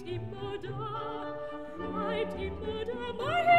Right, Ipoda, right, Ipoda, my